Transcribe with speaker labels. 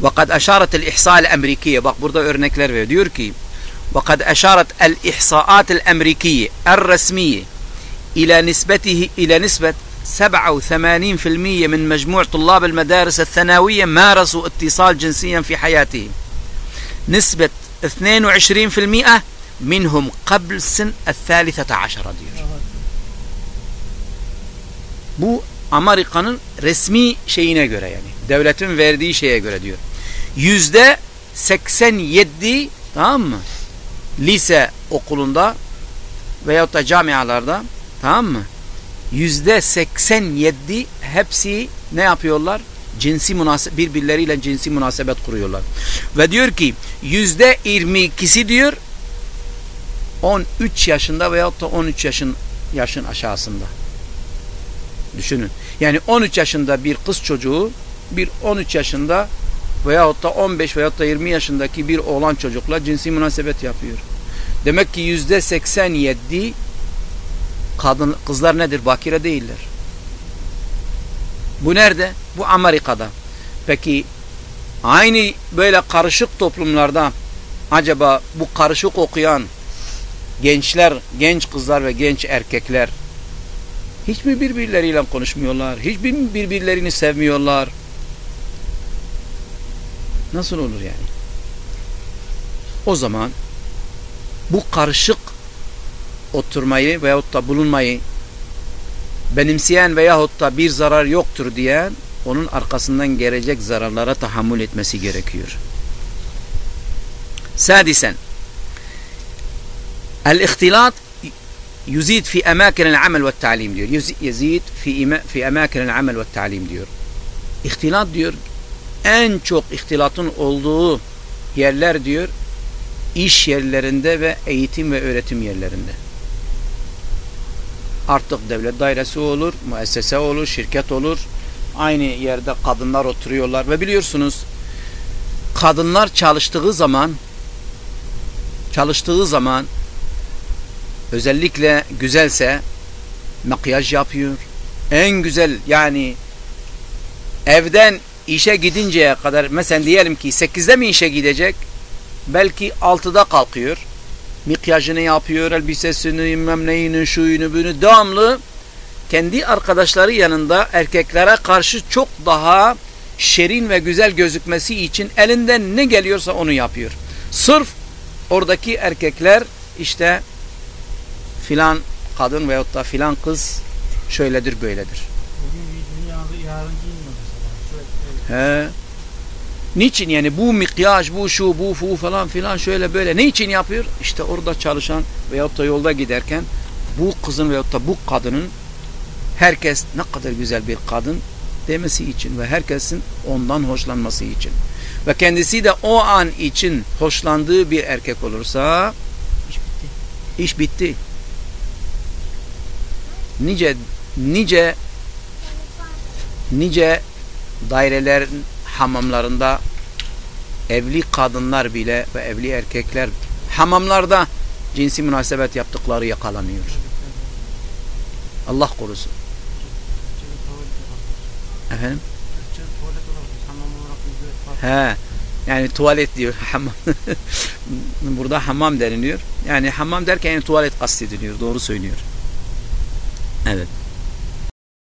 Speaker 1: وقد أشارت الإحصاء الأمريكية bak burada örnekler veriyor diyor وقد أشارت الإحصاءات الأمريكية الرسمية إلى نسبته إلى نسبة 87% من مجموع طلاب المدارس الثانوية مارسوا اتصال جنسيا في حياتهم نسبة 22% منهم قبل سن الثالثة عشر diyor. Bu Amerika'nın resmi şeyine göre yani. Devletin verdiği şeye göre diyor. Yüzde 87 tamam mı? Lise okulunda veyahut da camialarda tamam mı? Yüzde 87 hepsi ne yapıyorlar? Cinsi münasebet birbirleriyle cinsi münasebet kuruyorlar. Ve diyor ki yüzde 22'si diyor 13 yaşında veyahut da 13 yaşın yaşın aşağısında. Düşünün. Yani 13 yaşında bir kız çocuğu bir 13 yaşında veyahut da 15 veyahut da 20 yaşındaki bir oğlan çocukla cinsi münasebet yapıyor. Demek ki yüzde 87 kadın kızlar nedir? Bakire değiller. Bu nerede? Bu Amerika'da. Peki aynı böyle karışık toplumlarda acaba bu karışık okuyan gençler, genç kızlar ve genç erkekler hiç mi birbirleriyle konuşmuyorlar? Hiç mi birbirlerini sevmiyorlar? Nasıl olur yani? O zaman bu karışık oturmayı veyahut da bulunmayı benimseyen veyahut da bir zarar yoktur diyen onun arkasından gelecek zararlara tahammül etmesi gerekiyor. Sadisen El-ihtilat yuzid fi emakinel amel ve ta'lim diyor. Yuzid fi, emakinel amel ve ta'lim diyor. İhtilat diyor en çok ihtilatın olduğu yerler diyor iş yerlerinde ve eğitim ve öğretim yerlerinde. Artık devlet dairesi olur, müessese olur, şirket olur. Aynı yerde kadınlar oturuyorlar ve biliyorsunuz kadınlar çalıştığı zaman çalıştığı zaman özellikle güzelse makyaj yapıyor. En güzel yani evden işe gidinceye kadar mesela diyelim ki 8'de mi işe gidecek? Belki 6'da kalkıyor. Mikyajını yapıyor, elbisesini, bilmem neyini, şuyunu, bunu devamlı kendi arkadaşları yanında erkeklere karşı çok daha şerin ve güzel gözükmesi için elinden ne geliyorsa onu yapıyor. Sırf oradaki erkekler işte filan kadın veyahut da filan kız şöyledir böyledir. He. Niçin yani bu mikyaj, bu şu, bu fu falan filan şöyle böyle. Ne için yapıyor? İşte orada çalışan veyahut da yolda giderken bu kızın veyahut da bu kadının herkes ne kadar güzel bir kadın demesi için ve herkesin ondan hoşlanması için. Ve kendisi de o an için hoşlandığı bir erkek olursa iş bitti. İş bitti. Nice nice nice dairelerin hamamlarında evli kadınlar bile ve evli erkekler hamamlarda cinsi münasebet yaptıkları yakalanıyor. Allah korusun. Efendim? He. Yani tuvalet diyor. Hamam. Burada hamam deniliyor. Yani hamam derken yani tuvalet kastediliyor. Doğru söylüyor. Evet.